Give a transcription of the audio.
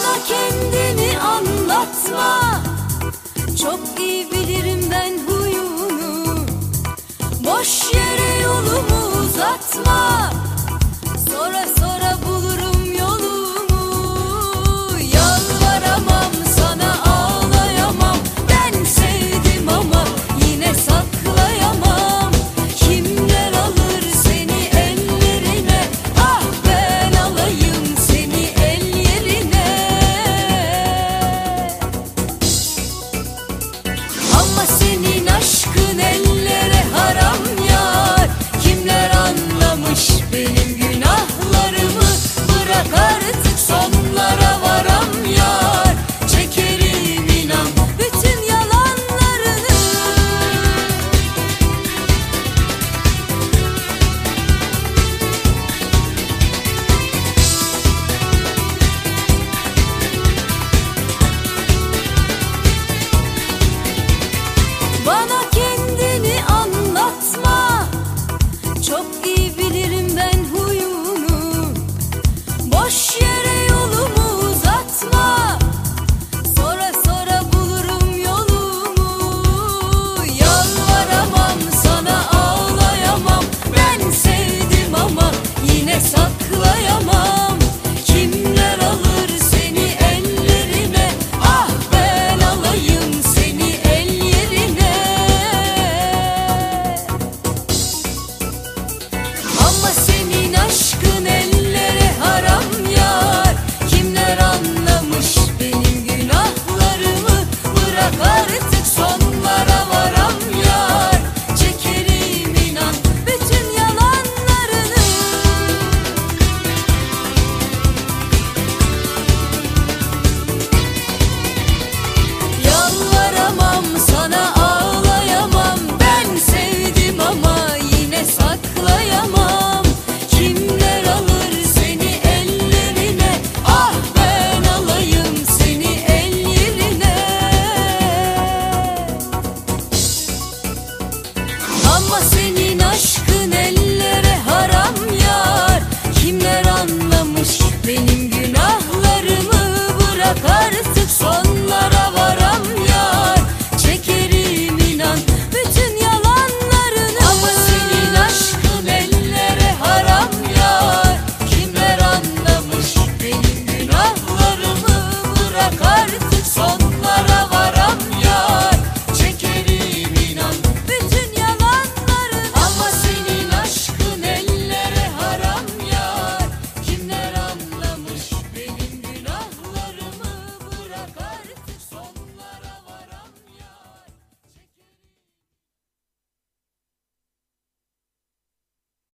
Bana kendini anlatma. Çok iyi bilirim ben huyunu. Boş yere yolumu uzatma. saklayamam. Ama senin aşkın ellere haram yar. Kimler anlamış benim